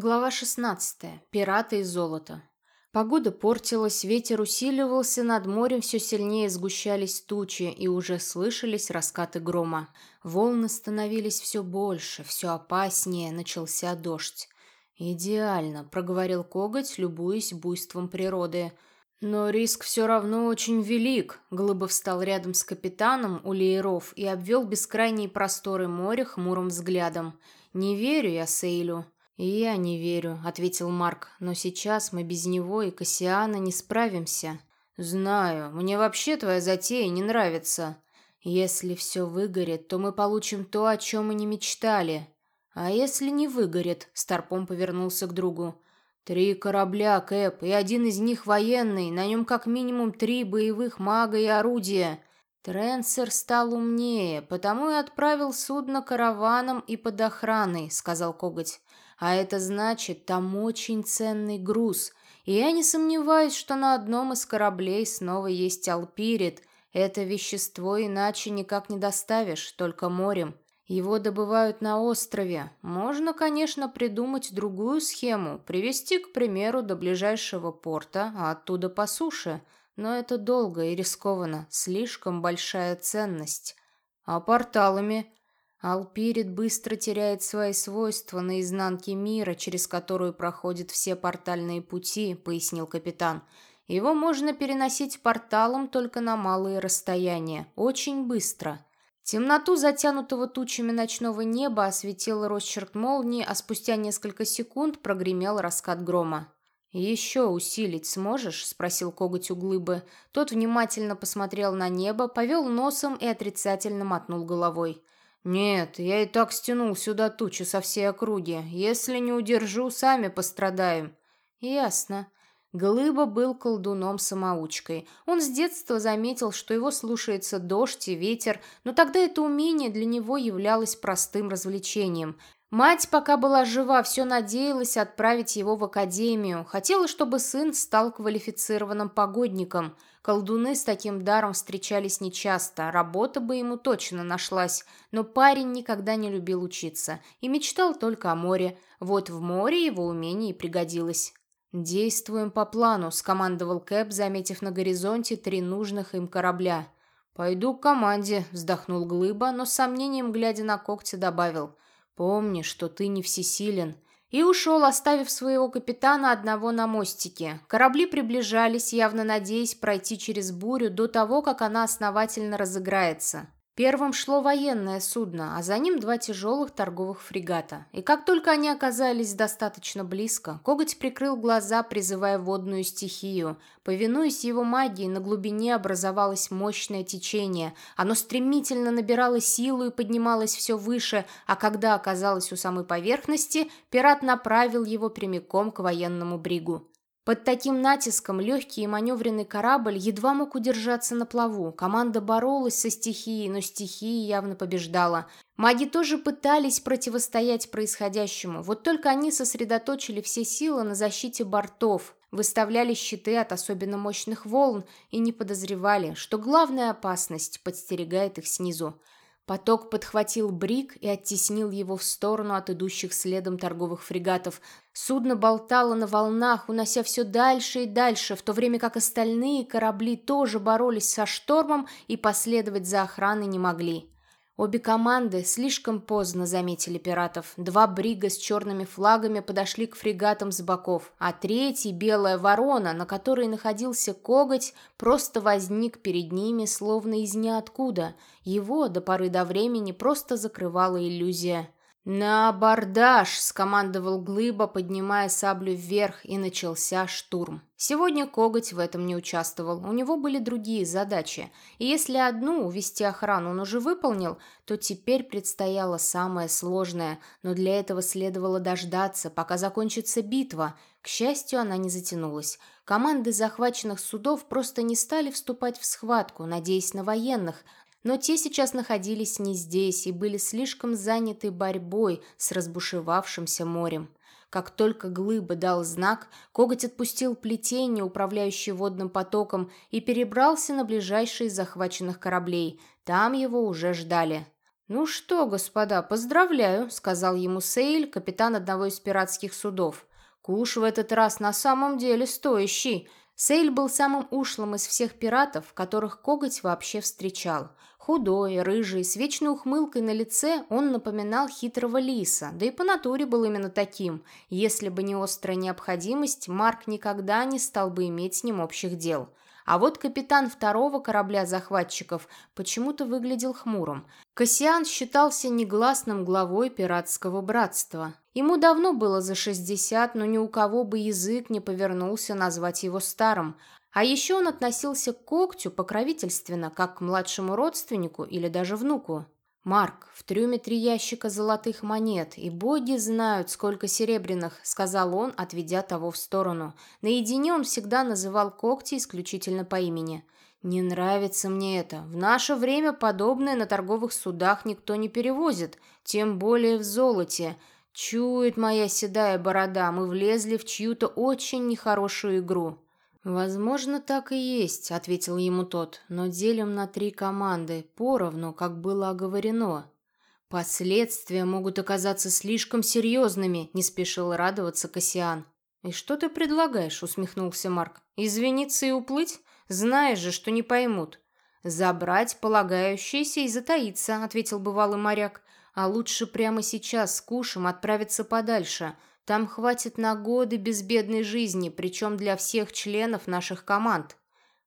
Глава 16. Пираты и золото. Погода портилась, ветер усиливался, над морем все сильнее сгущались тучи, и уже слышались раскаты грома. Волны становились все больше, все опаснее, начался дождь. «Идеально», — проговорил коготь, любуясь буйством природы. «Но риск все равно очень велик», — Глыбов встал рядом с капитаном у лееров и обвел бескрайние просторы моря хмурым взглядом. «Не верю я Сейлю». «И я не верю», — ответил Марк, «но сейчас мы без него и Кассиана не справимся». «Знаю, мне вообще твоя затея не нравится. Если все выгорит, то мы получим то, о чем мы не мечтали. А если не выгорит?» — Старпом повернулся к другу. «Три корабля, Кэп, и один из них военный, на нем как минимум три боевых мага и орудия». Тренсер стал умнее, потому и отправил судно караваном и под охраной, сказал Коготь. А это значит, там очень ценный груз. И я не сомневаюсь, что на одном из кораблей снова есть алпирит. Это вещество иначе никак не доставишь, только морем. Его добывают на острове. Можно, конечно, придумать другую схему, привести, к примеру, до ближайшего порта, а оттуда по суше. Но это долго и рискованно, слишком большая ценность. А порталами? Алпирит быстро теряет свои свойства на изнанке мира, через которую проходят все портальные пути, пояснил капитан. Его можно переносить порталом только на малые расстояния, очень быстро. Темноту затянутого тучами ночного неба осветил росчерк молнии, а спустя несколько секунд прогремел раскат грома. «Еще усилить сможешь?» — спросил коготь у глыбы. Тот внимательно посмотрел на небо, повел носом и отрицательно мотнул головой. «Нет, я и так стянул сюда тучи со всей округи. Если не удержу, сами пострадаем». «Ясно». Глыба был колдуном-самоучкой. Он с детства заметил, что его слушается дождь и ветер, но тогда это умение для него являлось простым развлечением. Мать, пока была жива, все надеялась отправить его в академию. Хотела, чтобы сын стал квалифицированным погодником. Колдуны с таким даром встречались нечасто, работа бы ему точно нашлась. Но парень никогда не любил учиться и мечтал только о море. Вот в море его умение и пригодилось. «Действуем по плану», — скомандовал Кэп, заметив на горизонте три нужных им корабля. «Пойду к команде», — вздохнул Глыба, но с сомнением, глядя на когти, добавил — Помни, что ты не всесилен. И ушел, оставив своего капитана одного на мостике. Корабли приближались, явно надеясь пройти через бурю до того, как она основательно разыграется. Первым шло военное судно, а за ним два тяжелых торговых фрегата. И как только они оказались достаточно близко, коготь прикрыл глаза, призывая водную стихию. Повинуясь его магии, на глубине образовалось мощное течение. Оно стремительно набирало силу и поднималось все выше, а когда оказалось у самой поверхности, пират направил его прямиком к военному бригу. Под таким натиском легкий и маневренный корабль едва мог удержаться на плаву. Команда боролась со стихией, но стихия явно побеждала. Маги тоже пытались противостоять происходящему, вот только они сосредоточили все силы на защите бортов, выставляли щиты от особенно мощных волн и не подозревали, что главная опасность подстерегает их снизу. Поток подхватил брик и оттеснил его в сторону от идущих следом торговых фрегатов. Судно болтало на волнах, унося все дальше и дальше, в то время как остальные корабли тоже боролись со штормом и последовать за охраной не могли. Обе команды слишком поздно заметили пиратов. Два брига с черными флагами подошли к фрегатам с боков, а третий, белая ворона, на которой находился коготь, просто возник перед ними, словно из ниоткуда. Его до поры до времени просто закрывала иллюзия. «На абордаж!» — скомандовал Глыба, поднимая саблю вверх, и начался штурм. Сегодня Коготь в этом не участвовал, у него были другие задачи, и если одну, увести охрану, он уже выполнил, то теперь предстояло самое сложное, но для этого следовало дождаться, пока закончится битва. К счастью, она не затянулась. Команды захваченных судов просто не стали вступать в схватку, надеясь на военных — но те сейчас находились не здесь и были слишком заняты борьбой с разбушевавшимся морем. Как только Глыба дал знак, коготь отпустил плетение, управляющее водным потоком, и перебрался на ближайший из захваченных кораблей. Там его уже ждали. «Ну что, господа, поздравляю», — сказал ему Сейль, капитан одного из пиратских судов. «Куш в этот раз на самом деле стоящий». Сейль был самым ушлым из всех пиратов, которых Коготь вообще встречал. Худой, рыжий, с вечной ухмылкой на лице он напоминал хитрого лиса, да и по натуре был именно таким. Если бы не острая необходимость, Марк никогда не стал бы иметь с ним общих дел. А вот капитан второго корабля захватчиков почему-то выглядел хмурым. Кассиан считался негласным главой пиратского братства. Ему давно было за 60, но ни у кого бы язык не повернулся назвать его старым. А еще он относился к когтю покровительственно, как к младшему родственнику или даже внуку. «Марк, в трюме три ящика золотых монет, и боги знают, сколько серебряных», — сказал он, отведя того в сторону. Наедине он всегда называл когти исключительно по имени. «Не нравится мне это. В наше время подобное на торговых судах никто не перевозит, тем более в золоте. Чует моя седая борода, мы влезли в чью-то очень нехорошую игру». «Возможно, так и есть», — ответил ему тот, «но делим на три команды, поровну, как было оговорено». «Последствия могут оказаться слишком серьезными», — не спешил радоваться Кассиан. «И что ты предлагаешь?» — усмехнулся Марк. «Извиниться и уплыть? Знаешь же, что не поймут». «Забрать полагающееся и затаиться», — ответил бывалый моряк. «А лучше прямо сейчас с кушем отправиться подальше. Там хватит на годы безбедной жизни, причем для всех членов наших команд.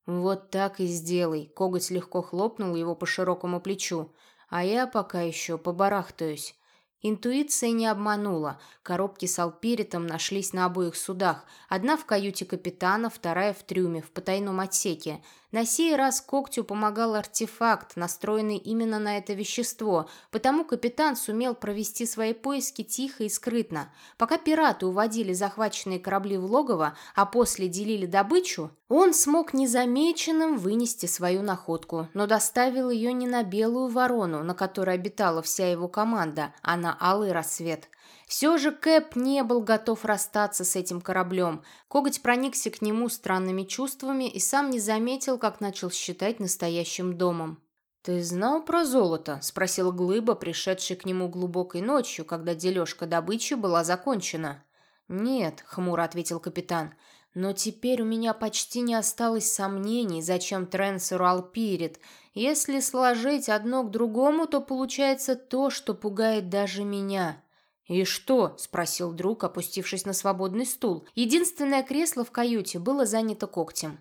Вот так и сделай. Коготь легко хлопнул его по широкому плечу. А я пока еще побарахтаюсь. Интуиция не обманула. Коробки с алпиритом нашлись на обоих судах. Одна в каюте капитана, вторая в трюме, в потайном отсеке. На сей раз когтю помогал артефакт, настроенный именно на это вещество, потому капитан сумел провести свои поиски тихо и скрытно. Пока пираты уводили захваченные корабли в логово, а после делили добычу, он смог незамеченным вынести свою находку, но доставил ее не на белую ворону, на которой обитала вся его команда, а на алый рассвет – все же Кэп не был готов расстаться с этим кораблем. Коготь проникся к нему странными чувствами и сам не заметил, как начал считать настоящим домом. «Ты знал про золото?» – спросил Глыба, пришедший к нему глубокой ночью, когда дележка добычи была закончена. «Нет», – хмуро ответил капитан, – «но теперь у меня почти не осталось сомнений, зачем Тренсеру Алпирит. Если сложить одно к другому, то получается то, что пугает даже меня». «И что?» – спросил друг, опустившись на свободный стул. Единственное кресло в каюте было занято когтем.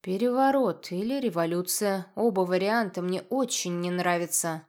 «Переворот или революция. Оба варианта мне очень не нравятся».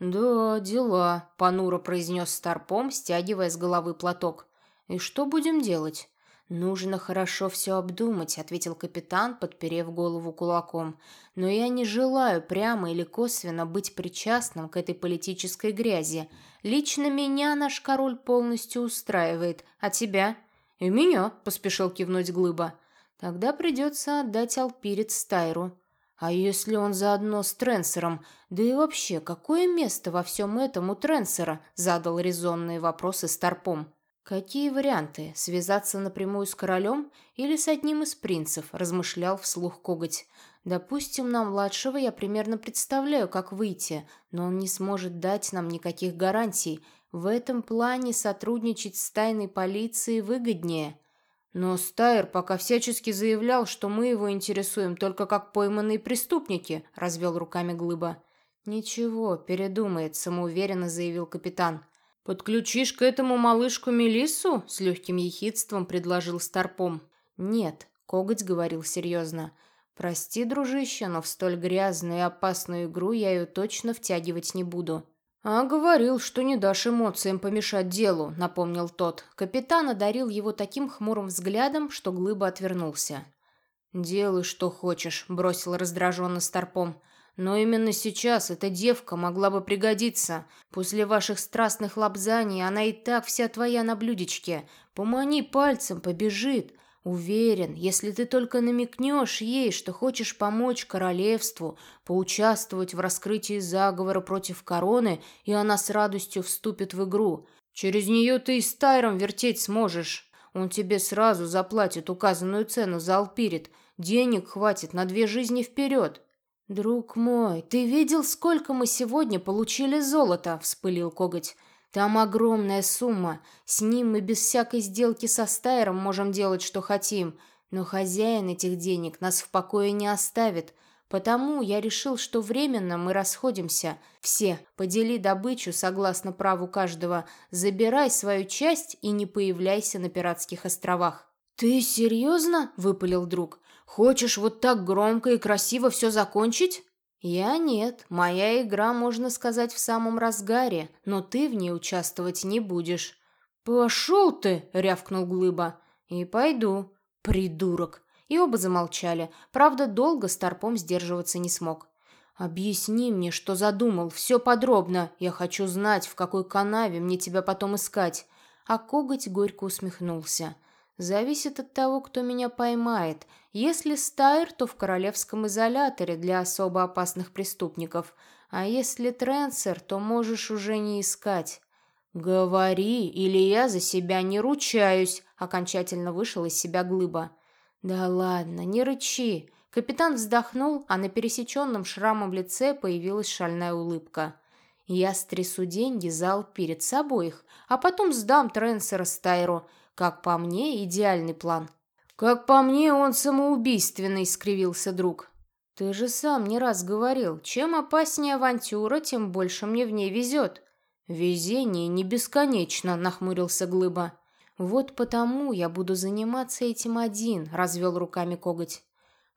«Да, дела», – понуро произнес Старпом, стягивая с головы платок. «И что будем делать?» «Нужно хорошо все обдумать», — ответил капитан, подперев голову кулаком. «Но я не желаю прямо или косвенно быть причастным к этой политической грязи. Лично меня наш король полностью устраивает. А тебя?» «И меня», — поспешил кивнуть Глыба. «Тогда придется отдать Алпирец Стайру». «А если он заодно с Тренсером? Да и вообще, какое место во всем этом у Тренсера?» — задал резонные вопросы Старпом. «Какие варианты? Связаться напрямую с королем или с одним из принцев?» – размышлял вслух коготь. «Допустим, на младшего я примерно представляю, как выйти, но он не сможет дать нам никаких гарантий. В этом плане сотрудничать с тайной полицией выгоднее». Но Стайр пока всячески заявлял, что мы его интересуем только как пойманные преступники, развел руками Глыба. Ничего, передумает, самоуверенно заявил капитан. «Подключишь к этому малышку Мелиссу?» — с легким ехидством предложил Старпом. «Нет», — Коготь говорил серьезно. «Прости, дружище, но в столь грязную и опасную игру я ее точно втягивать не буду». «А говорил, что не дашь эмоциям помешать делу», — напомнил тот. Капитан одарил его таким хмурым взглядом, что Глыба отвернулся. «Делай, что хочешь», — бросил раздраженно Старпом. Но именно сейчас эта девка могла бы пригодиться. После ваших страстных лапзаний она и так вся твоя на блюдечке. Помани пальцем, побежит. Уверен, если ты только намекнешь ей, что хочешь помочь королевству, поучаствовать в раскрытии заговора против короны, и она с радостью вступит в игру. Через нее ты и с Тайром вертеть сможешь. Он тебе сразу заплатит указанную цену за Алпирит. Денег хватит на две жизни вперед. «Друг мой, ты видел, сколько мы сегодня получили золота?» — вспылил коготь. «Там огромная сумма. С ним мы без всякой сделки со Стайером можем делать, что хотим. Но хозяин этих денег нас в покое не оставит. Потому я решил, что временно мы расходимся. Все, подели добычу согласно праву каждого, забирай свою часть и не появляйся на пиратских островах». «Ты серьезно?» — выпалил друг. Хочешь вот так громко и красиво все закончить? Я нет. Моя игра, можно сказать, в самом разгаре, но ты в ней участвовать не будешь. Пошел ты, рявкнул Глыба. И пойду. Придурок. И оба замолчали. Правда, долго Старпом сдерживаться не смог. «Объясни мне, что задумал, все подробно. Я хочу знать, в какой канаве мне тебя потом искать». А коготь горько усмехнулся. Зависит от того, кто меня поймает. Если Стайр, то в королевском изоляторе для особо опасных преступников. А если Тренсер, то можешь уже не искать. «Говори, или я за себя не ручаюсь», — окончательно вышел из себя глыба. «Да ладно, не рычи». Капитан вздохнул, а на пересеченном шрамом лице появилась шальная улыбка. «Я стрясу деньги зал перед собой, а потом сдам Тренсера Стайру. Как по мне, идеальный план. Как по мне, он самоубийственный, скривился друг. Ты же сам не раз говорил, чем опаснее авантюра, тем больше мне в ней везет. Везение не бесконечно, нахмурился Глыба. Вот потому я буду заниматься этим один, развел руками коготь.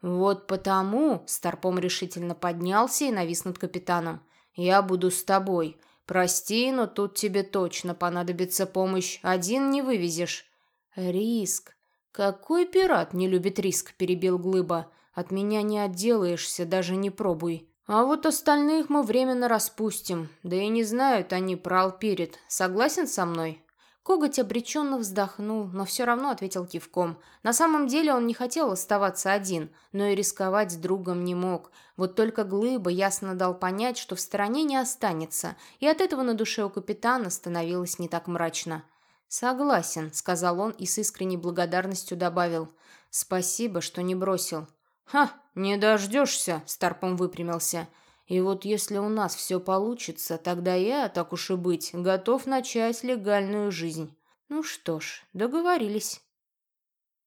Вот потому, Старпом решительно поднялся и навис над капитаном. Я буду с тобой. Прости, но тут тебе точно понадобится помощь. Один не вывезешь. «Риск. Какой пират не любит риск?» – перебил Глыба. «От меня не отделаешься, даже не пробуй. А вот остальных мы временно распустим. Да и не знают они про Алпирит. Согласен со мной?» Коготь обреченно вздохнул, но все равно ответил кивком. На самом деле он не хотел оставаться один, но и рисковать с другом не мог. Вот только Глыба ясно дал понять, что в стороне не останется, и от этого на душе у капитана становилось не так мрачно. «Согласен», — сказал он и с искренней благодарностью добавил. «Спасибо, что не бросил». «Ха, не дождешься», — Старпом выпрямился. «И вот если у нас все получится, тогда я, так уж и быть, готов начать легальную жизнь». «Ну что ж, договорились».